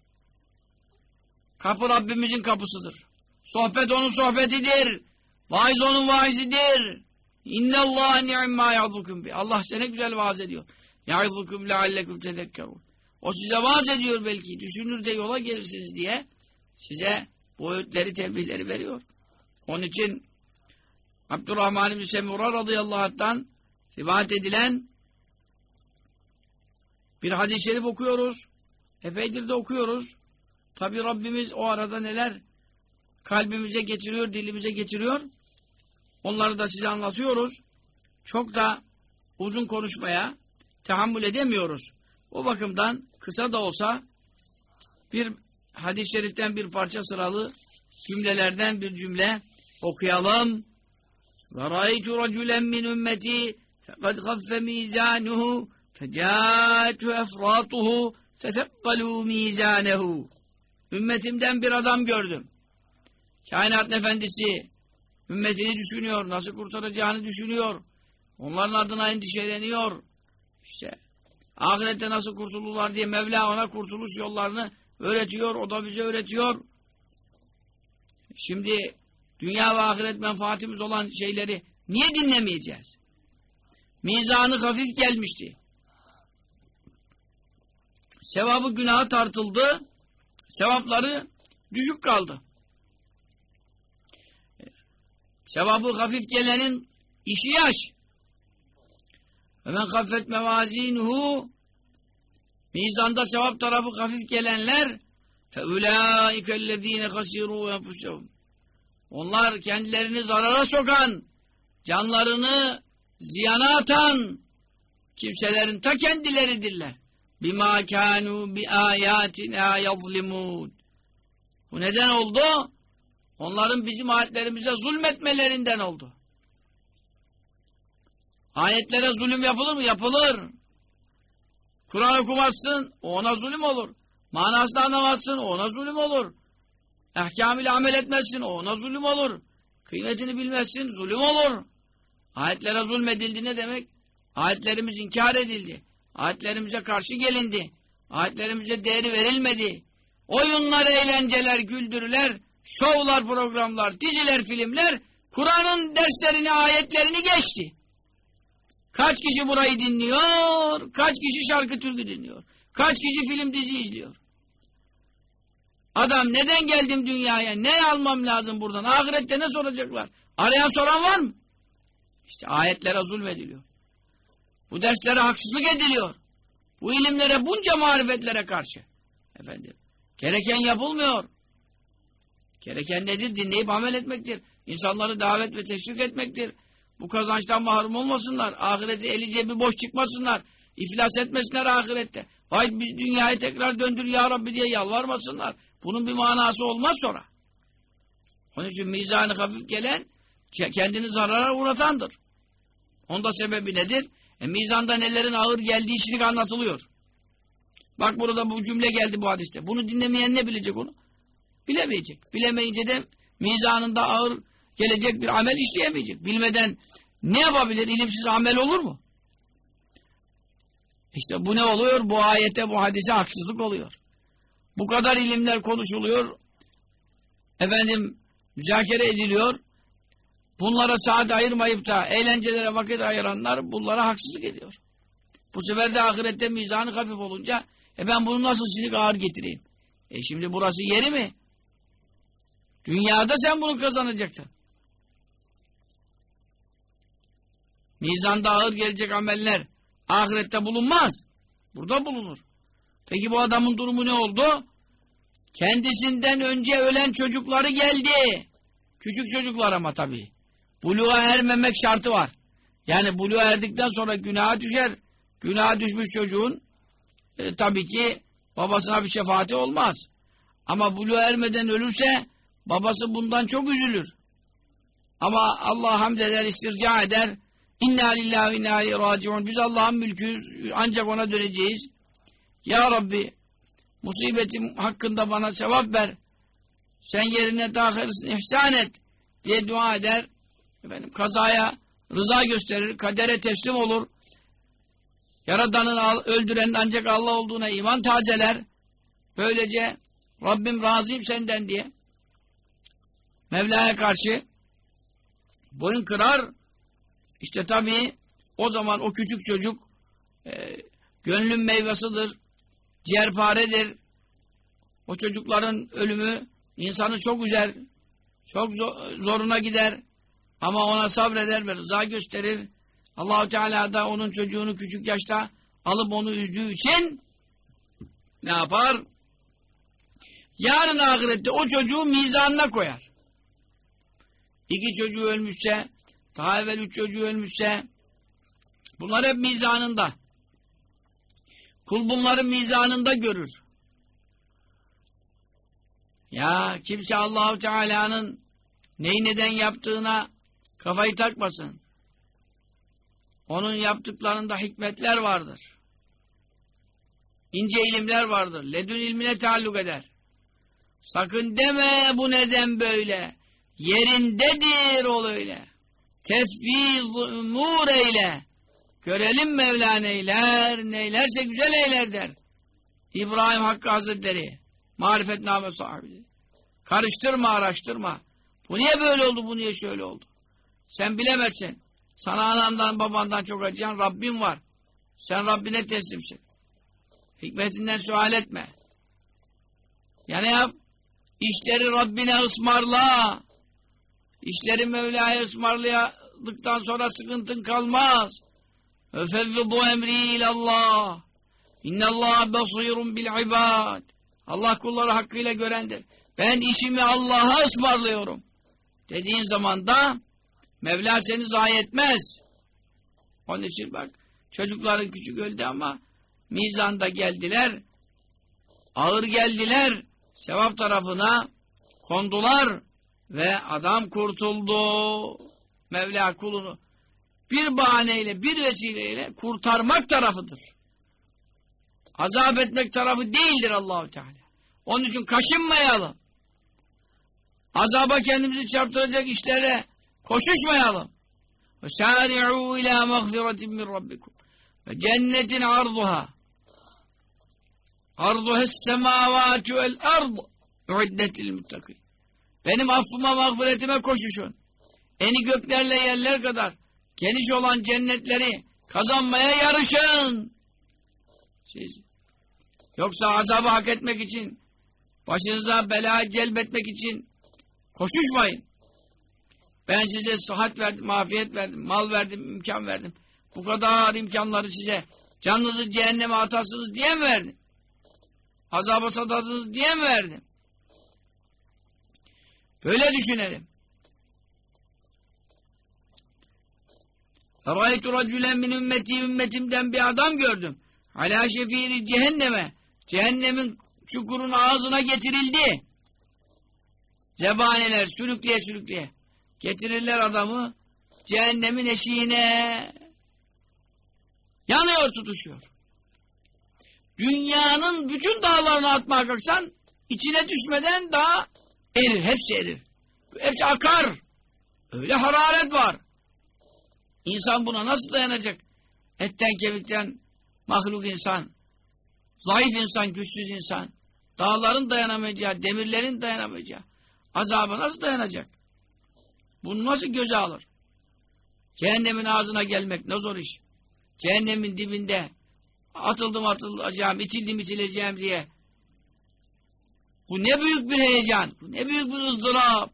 [SPEAKER 2] Kapı Rabbimizin kapısıdır. Sohbet onun sohbetidir. Vaiz onun vaizidir. İnne Allah ni'ma ya'zukum bi. Allah sene güzel vaaz ediyor. Ya'zukum leallekum tedekkerun. O size vaaz ediyor belki. Düşünür de yola gelirsiniz diye size bu öğütleri, tembihleri veriyor. Onun için Abdurrahman bin Semura radıyallahu anh'tan rivayet edilen bir hadis-i şerif okuyoruz. Epeydir de okuyoruz. Tabi Rabbimiz o arada neler kalbimize getiriyor, dilimize getiriyor. Onları da size anlatıyoruz. Çok da uzun konuşmaya tahammül edemiyoruz. O bakımdan kısa da olsa bir hadis-i şeriften bir parça sıralı cümlelerden bir cümle okuyalım. Râitu racülen min ümmeti fekad gaffe mîzânuhu fecâtu efrâtuhu fethekkalû mîzânehu. Ümmetimden bir adam gördüm. Kainat efendisi ümmetini düşünüyor, nasıl kurtaracağını düşünüyor. Onların adına endişeleniyor. İşte ahirette nasıl kurtulurlar diye Mevla ona kurtuluş yollarını öğretiyor, o da bize öğretiyor. Şimdi dünya ve ahiret menfaatimiz olan şeyleri niye dinlemeyeceğiz? Mizanı hafif gelmişti. Sevabı günahı tartıldı. Sevapları düşük kaldı. Sevabı hafif gelenin işi yaş. Ve men haffet mevazinuhu mizanda sevap tarafı hafif gelenler فَاُولَٰئِكَ الَّذ۪ينَ خَسِرُوا اَنْفُسَهُمْ onlar kendilerini zarara sokan, canlarını ziyana atan kimselerin ta kendileridirler. Bima kanu bi ayatina yazlimun. Bu neden oldu? Onların bizim ayetlerimize zulmetmelerinden oldu. Ayetlere zulüm yapılır mı? Yapılır. Kur'an okumazsın, ona zulüm olur. Manasını anlamazsın, ona zulüm olur. Ehkamıyla amel etmezsin, ona zulüm olur. Kıymetini bilmezsin, zulüm olur. Ayetlere zulmedildi ne demek? Ayetlerimiz inkar edildi. Ayetlerimize karşı gelindi. Ayetlerimize değeri verilmedi. Oyunlar, eğlenceler, güldürüler, şovlar, programlar, diziler, filmler Kur'an'ın derslerini, ayetlerini geçti. Kaç kişi burayı dinliyor, kaç kişi şarkı türkü dinliyor, kaç kişi film dizi izliyor. Adam neden geldim dünyaya, ne almam lazım buradan, ahirette ne soracaklar? Arayan soran var mı? İşte ayetlere zulmediliyor. Bu derslere haksızlık ediliyor. Bu ilimlere, bunca marifetlere karşı. Efendim, gereken yapılmıyor. Gereken nedir? Dinleyip amel etmektir. İnsanları davet ve teşvik etmektir. Bu kazançtan mahrum olmasınlar. Ahirete eli cebi boş çıkmasınlar. İflas etmesinler ahirette. Vay biz dünyayı tekrar döndür ya Rabbi diye yalvarmasınlar. Bunun bir manası olmaz sonra. Onun için mizanı hafif gelen kendini zarara uğratandır. Onda sebebi nedir? E, mizanda nelerin ağır geldiği şimdi anlatılıyor. Bak burada bu cümle geldi bu hadiste. Bunu dinlemeyen ne bilecek onu? Bilemeyecek. Bilemeyince de mizanında ağır gelecek bir amel işleyemeyecek. Bilmeden ne yapabilir? İlimsiz amel olur mu? İşte bu ne oluyor? Bu ayete, bu hadise haksızlık oluyor. Bu kadar ilimler konuşuluyor. Efendim, müzakere ediliyor. Bunlara saat ayırmayıp da eğlencelere vakit ayıranlar bunlara haksızlık ediyor. Bu sefer de ahirette mizanı hafif olunca e ben bunu nasıl silik ağır getireyim? E şimdi burası yeri mi? Dünyada sen bunu kazanacaksın. Mizanda ağır gelecek ameller ahirette bulunmaz. Burada bulunur. Peki bu adamın durumu ne oldu? Kendisinden önce ölen çocukları geldi. Küçük çocuklar ama tabii. Buluğa ermemek şartı var. Yani buluğa erdikten sonra günaha düşer. Günaha düşmüş çocuğun e, tabii ki babasına bir şefaati olmaz. Ama buluğa ermeden ölürse babası bundan çok üzülür. Ama Allah hamd eder, istirca eder. İnna lillahi inna raciun. Biz Allah'ın mülküyüz. Ancak ona döneceğiz. Ya Rabbi musibetim hakkında bana sevap ver. Sen yerine hayırlısını ihsan et diye dua eder. Efendim, kazaya rıza gösterir, kadere teslim olur. Yaradanın öldürenin ancak Allah olduğuna iman tazeler. Böylece Rabbim razıyım senden diye Mevla'ya karşı boyun kırar. İşte tabii o zaman o küçük çocuk e, gönlün meyvasıdır, ciğerparedir. O çocukların ölümü insanı çok üzer, çok zoruna gider. Ama ona sabreder ve rıza gösterir. Allahu Teala da onun çocuğunu küçük yaşta alıp onu üzdüğü için ne yapar? Yarın ahirette o çocuğu mizanına koyar. İki çocuğu ölmüşse, daha evvel üç çocuğu ölmüşse, bunlar hep mizanında. Kul bunları mizanında görür. Ya kimse Allahu Teala'nın neyi neden yaptığına kafayı takmasın. Onun yaptıklarında hikmetler vardır. İnce ilimler vardır. Ledün ilmine taalluk eder. Sakın deme bu neden böyle. Yerindedir ol öyle. Tefviz umur eyle. Görelim Mevla neyler, neylerse güzel eyler der. İbrahim Hakkı Hazretleri, marifetname sahibi. Karıştırma, araştırma. Bu niye böyle oldu, bu niye şöyle oldu? Sen bilemezsin. Sana anandan, babandan çok acıyan Rabbin var. Sen Rabbine teslimsin. Hikmetinden sual etme. Ya ne yap? İşleri Rabbine ısmarla. İşleri Mevla'ya ısmarladıktan sonra sıkıntın kalmaz. Öfevvidu emri ilallah. İnnallâhe basirun bil ibad. Allah kulları hakkıyla görendir. Ben işimi Allah'a ısmarlıyorum. Dediğin zaman da Mevla seni zayi etmez. Onun için bak Çocukların küçük öldü ama mizanda geldiler. Ağır geldiler. Sevap tarafına kondular ve adam kurtuldu. Mevla kulunu bir bahaneyle, bir vesileyle kurtarmak tarafıdır. Azap etmek tarafı değildir Allahu Teala. Onun için kaşınmayalım. Azaba kendimizi çarptıracak işlere koşuşmayalım. وَسَارِعُوا اِلَى مَغْفِرَةٍ مِّنْ رَبِّكُمْ وَجَنَّةٍ عَرْضُهَا عَرْضُهَا السَّمَاوَاتُ وَالْأَرْضُ اُعِدَّتِ الْمُتَّقِينَ Benim affıma, mağfiretime koşuşun. Eni göklerle yerler kadar geniş olan cennetleri kazanmaya yarışın. Siz yoksa azabı hak etmek için başınıza bela celbetmek için koşuşmayın. Ben size sıhhat verdim, afiyet verdim, mal verdim, imkan verdim. Bu kadar imkanları size canınızı cehenneme atarsınız diye mi verdim? Azaba satarsınız diye mi verdim? Böyle düşünelim. Râitu racülen min ümmeti ümmetimden bir adam gördüm. Alâ şefîri cehenneme. Cehennemin çukurun ağzına getirildi. Zebaniler sürükleye sürükleye. Getirirler adamı cehennemin eşiğine. Yanıyor tutuşuyor. Dünyanın bütün dağlarını atmaya kalksan içine düşmeden daha erir. Hepsi erir. Hepsi akar. Öyle hararet var. İnsan buna nasıl dayanacak? Etten kemikten mahluk insan, zayıf insan, güçsüz insan, dağların dayanamayacağı, demirlerin dayanamayacağı azaba nasıl dayanacak? Bunu nasıl göze alır? Cehennemin ağzına gelmek ne zor iş. Cehennemin dibinde atıldım atılacağım, itildim itileceğim diye. Bu ne büyük bir heyecan, bu ne büyük bir ızdırap.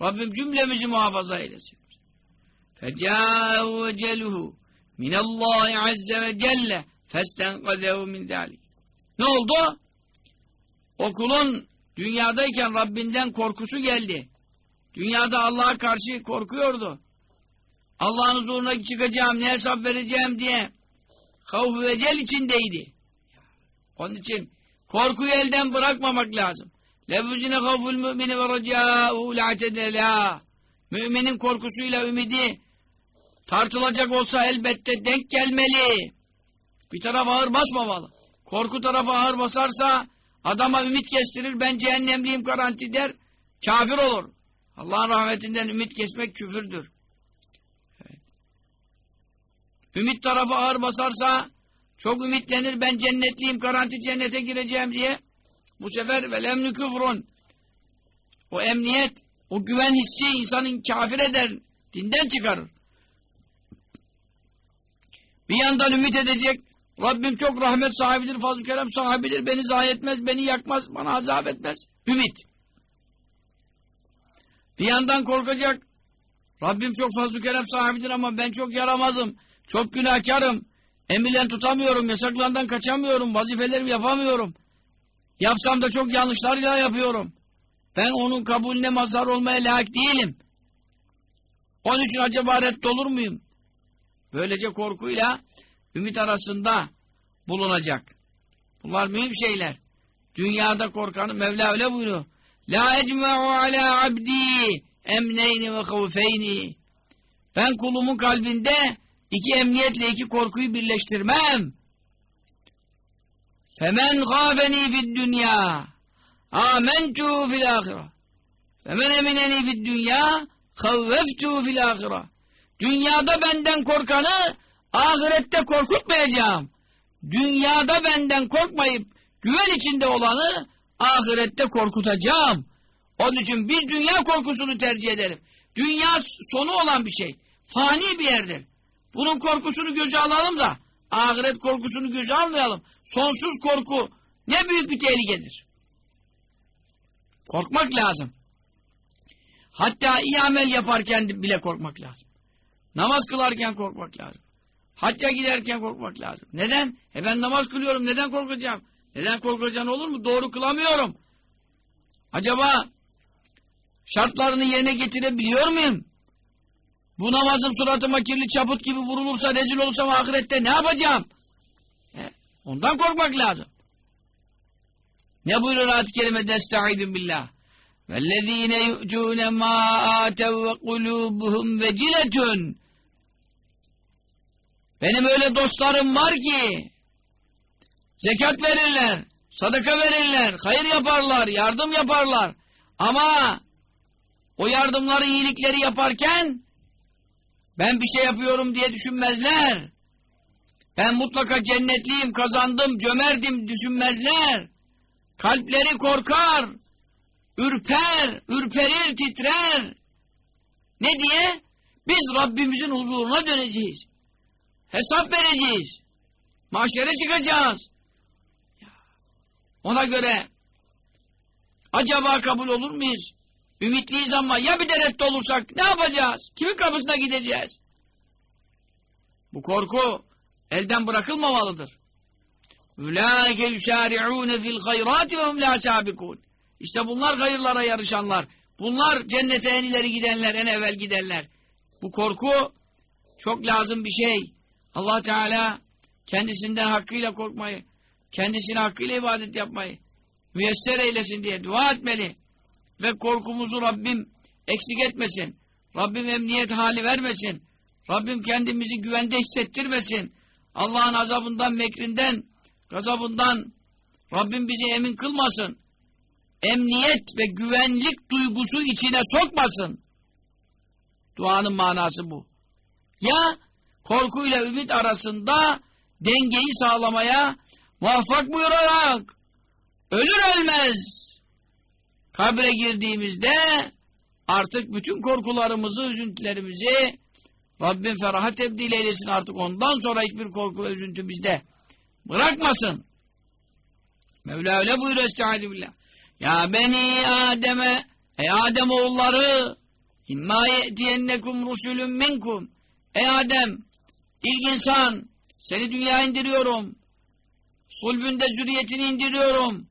[SPEAKER 2] Rabbim cümlemizi muhafaza eylesin. فَجَاءَهُ وَجَلُهُ مِنَ اللّٰهِ عَزَّ وَجَلَّ فَاسْتَنْقَذَهُ مِنْ ذَٰلِكِ Ne oldu? O kulun dünyadayken Rabbinden korkusu geldi. Dünyada Allah'a karşı korkuyordu. Allah'ın huzuruna çıkacağım, ne hesap vereceğim diye havf ve cel içindeydi. Onun için korkuyu elden bırakmamak lazım. لَبُزِنَ خَوْفُ الْمُؤْمِنِ وَرَجَاءُهُ لَعْتَدَلَا Müminin korkusuyla ümidi tartılacak olsa elbette denk gelmeli. Bir taraf ağır basmamalı. Korku tarafı ağır basarsa adama ümit kestirir. Ben cehennemliyim garanti der. Kafir olur. Allah'ın rahmetinden ümit kesmek küfürdür. Evet. Ümit tarafı ağır basarsa çok ümitlenir. Ben cennetliyim garanti cennete gireceğim diye. Bu sefer velemnü küfrun. O emniyet, o güven hissi insanın kafir eder. Dinden çıkarır. Bir yandan ümit edecek. Rabbim çok rahmet sahibidir, fazl-ı kerem sahibidir. Beni zayi etmez, beni yakmaz, bana azap etmez. Ümit. Bir yandan korkacak. Rabbim çok fazl-ı kerem sahibidir ama ben çok yaramazım. Çok günahkarım. Emirlen tutamıyorum, yasaklardan kaçamıyorum, vazifelerimi yapamıyorum. Yapsam da çok yanlışlarla yapıyorum. Ben onun kabulüne mazhar olmaya layık değilim. Onun için acaba reddolur muyum? Böylece korkuyla ümit arasında bulunacak. Bunlar mühim şeyler. Dünyada korkanı Mevla öyle buyuruyor. La ecme'u ala abdi emneyni ve havfeyni. Ben kulumun kalbinde iki emniyetle iki korkuyu birleştirmem. Femen gâfeni fid dünya amentu fil ahire. Femen emineni fid dünya kavveftu fil ahire. Dünyada benden korkanı ahirette korkutmayacağım. Dünyada benden korkmayıp güven içinde olanı ahirette korkutacağım. Onun için bir dünya korkusunu tercih ederim. Dünya sonu olan bir şey. Fani bir yerdir. Bunun korkusunu göze alalım da ahiret korkusunu göze almayalım. Sonsuz korku ne büyük bir tehlikedir. Korkmak lazım. Hatta iyi amel yaparken bile korkmak lazım. Namaz kılarken korkmak lazım. Hacca giderken korkmak lazım. Neden? E ben namaz kılıyorum. Neden korkacağım? Neden korkacağım olur mu? Doğru kılamıyorum. Acaba şartlarını yerine getirebiliyor muyum? Bu namazım suratıma kirli çaput gibi vurulursa, rezil olursam ahirette ne yapacağım? E, ondan korkmak lazım. Ne buyuruyor ayet-i kerimede estaizu billah. وَالَّذ۪ينَ يُؤْتُونَ مَا آتَوْا وَقُلُوبُهُمْ وَجِلَةٌ benim öyle dostlarım var ki zekat verirler, sadaka verirler, hayır yaparlar, yardım yaparlar. Ama o yardımları, iyilikleri yaparken ben bir şey yapıyorum diye düşünmezler. Ben mutlaka cennetliyim, kazandım, cömertim düşünmezler. Kalpleri korkar, ürper, ürperir, titrer. Ne diye? Biz Rabbimizin huzuruna döneceğiz. Hesap vereceğiz. Mahşere çıkacağız. Ona göre acaba kabul olur muyuz? Ümitliyiz ama ya bir de reddi olursak ne yapacağız? Kimin kapısına gideceğiz? Bu korku elden bırakılmamalıdır. Ulaike yusari'une fil hayrati ve hum. İşte bunlar hayırlara yarışanlar. Bunlar cennete en ileri gidenler, en evvel gidenler. Bu korku çok lazım bir şey. Allah Teala kendisinden hakkıyla korkmayı, kendisine hakkıyla ibadet yapmayı müyesser eylesin diye dua etmeli. Ve korkumuzu Rabbim eksik etmesin. Rabbim emniyet hali vermesin. Rabbim kendimizi güvende hissettirmesin. Allah'ın azabından, mekrinden, gazabından Rabbim bizi emin kılmasın. Emniyet ve güvenlik duygusu içine sokmasın. Duanın manası bu. Ya korkuyla ümit arasında dengeyi sağlamaya muvaffak buyurarak ölür ölmez kabre girdiğimizde artık bütün korkularımızı, üzüntülerimizi Rabbim feraha tebdil eylesin artık ondan sonra hiçbir korku ve üzüntü bizde bırakmasın. Mevla öyle buyuruyor Estaizu. Ya beni Adem'e ey Adem oğulları imma ye'tiyennekum rusulun minkum ey Adem ilk insan seni dünya indiriyorum. Sulbünde zürriyetini indiriyorum.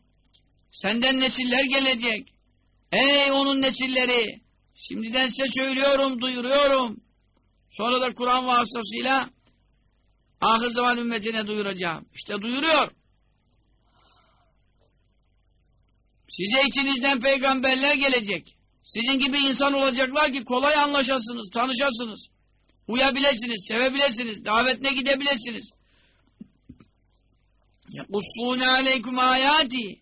[SPEAKER 2] Senden nesiller gelecek. Ey onun nesilleri şimdiden size söylüyorum duyuruyorum. Sonra da Kur'an vasıtasıyla ahir zaman ümmetine duyuracağım. İşte duyuruyor. Size içinizden peygamberler gelecek. Sizin gibi insan olacaklar ki kolay anlaşasınız, tanışasınız Uyabilirsiniz, sevebilirsiniz, davetine gidebilirsiniz. يَقُصُّونَ عَلَيْكُمْ ayati.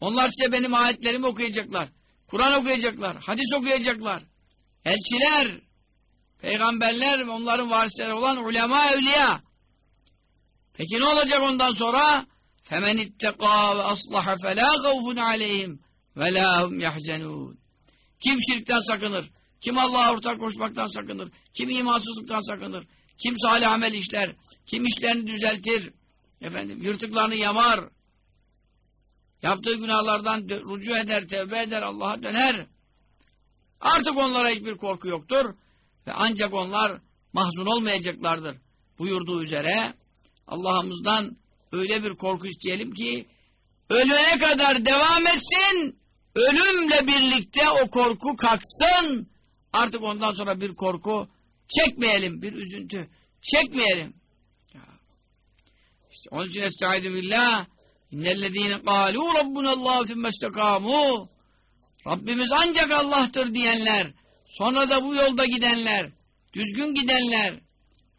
[SPEAKER 2] Onlar size benim ayetlerimi okuyacaklar. Kur'an okuyacaklar, hadis okuyacaklar. Elçiler, peygamberler ve onların varisleri olan ulema evliya. Peki ne olacak ondan sonra? فَمَنِ اتَّقَى وَأَصْلَحَ فَلَا خَوْفٌ عَلَيْهِمْ وَلَا هُمْ يَحْزَنُونَ Kim şirkten sakınır, kim Allah'a ortak koşmaktan sakınır, kim imansızlıktan sakınır, kim salih amel işler, kim işlerini düzeltir, efendim yırtıklarını yamar, yaptığı günahlardan rucu eder, tevbe eder, Allah'a döner. Artık onlara hiçbir korku yoktur ve ancak onlar mahzun olmayacaklardır. Buyurduğu üzere Allah'ımızdan öyle bir korku isteyelim ki ölene kadar devam etsin, ölümle birlikte o korku kalksın. Artık ondan sonra bir korku. Çekmeyelim, bir üzüntü. Çekmeyelim. İşte onun için estaizu billah. İnnellezine kâlû rabbunallâhu sümmestekâmû Rabbimiz ancak Allah'tır diyenler, sonra da bu yolda gidenler, düzgün gidenler,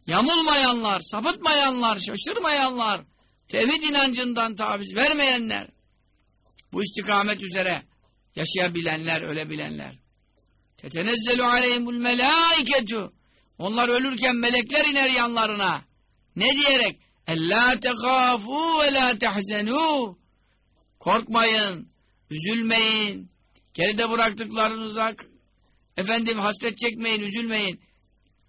[SPEAKER 2] yamulmayanlar, sapıtmayanlar, şaşırmayanlar, tevhid inancından taviz vermeyenler, bu istikamet üzere yaşayabilenler, ölebilenler. Tetenezzelu aleyhimul melâiketu. Onlar ölürken melekler iner yanlarına. Ne diyerek? Ellâ tekâfû ve lâ tehzenû. Korkmayın, üzülmeyin. Geride bıraktıklarınıza efendim hasret çekmeyin, üzülmeyin.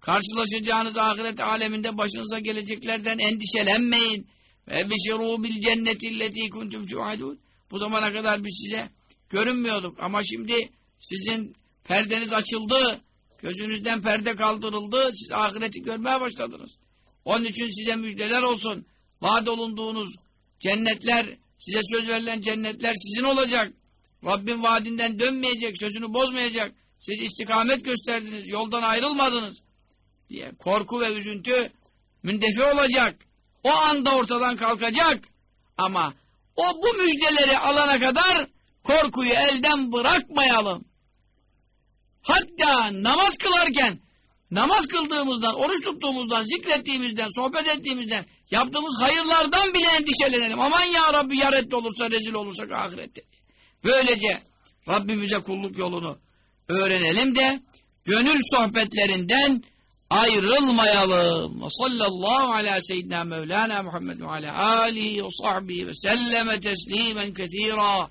[SPEAKER 2] Karşılaşacağınız ahiret aleminde başınıza geleceklerden endişelenmeyin. Ve beşirû bil cennetilleti kuntum tu'adun. Bu zamana kadar biz size görünmüyorduk ama şimdi sizin perdeniz açıldı. Gözünüzden perde kaldırıldı. Siz ahireti görmeye başladınız. Onun için size müjdeler olsun. Vaat olunduğunuz cennetler, size söz verilen cennetler sizin olacak. Rabbin vaadinden dönmeyecek, sözünü bozmayacak. Siz istikamet gösterdiniz, yoldan ayrılmadınız. diye korku ve üzüntü mündefi olacak. O anda ortadan kalkacak. Ama o bu müjdeleri alana kadar korkuyu elden bırakmayalım. Hatta namaz kılarken namaz kıldığımızdan, oruç tuttuğumuzdan, zikrettiğimizden, sohbet ettiğimizden, yaptığımız hayırlardan bile endişelenelim. Aman ya Rabbi ya reddi olursa, rezil olursak ahirette. Böylece Rabbimize kulluk yolunu öğrenelim de gönül sohbetlerinden ayrılmayalım. Sallallahu ala seyyidina Mevlana Muhammed ve ala alihi ve sahbihi ve selleme teslimen kethira.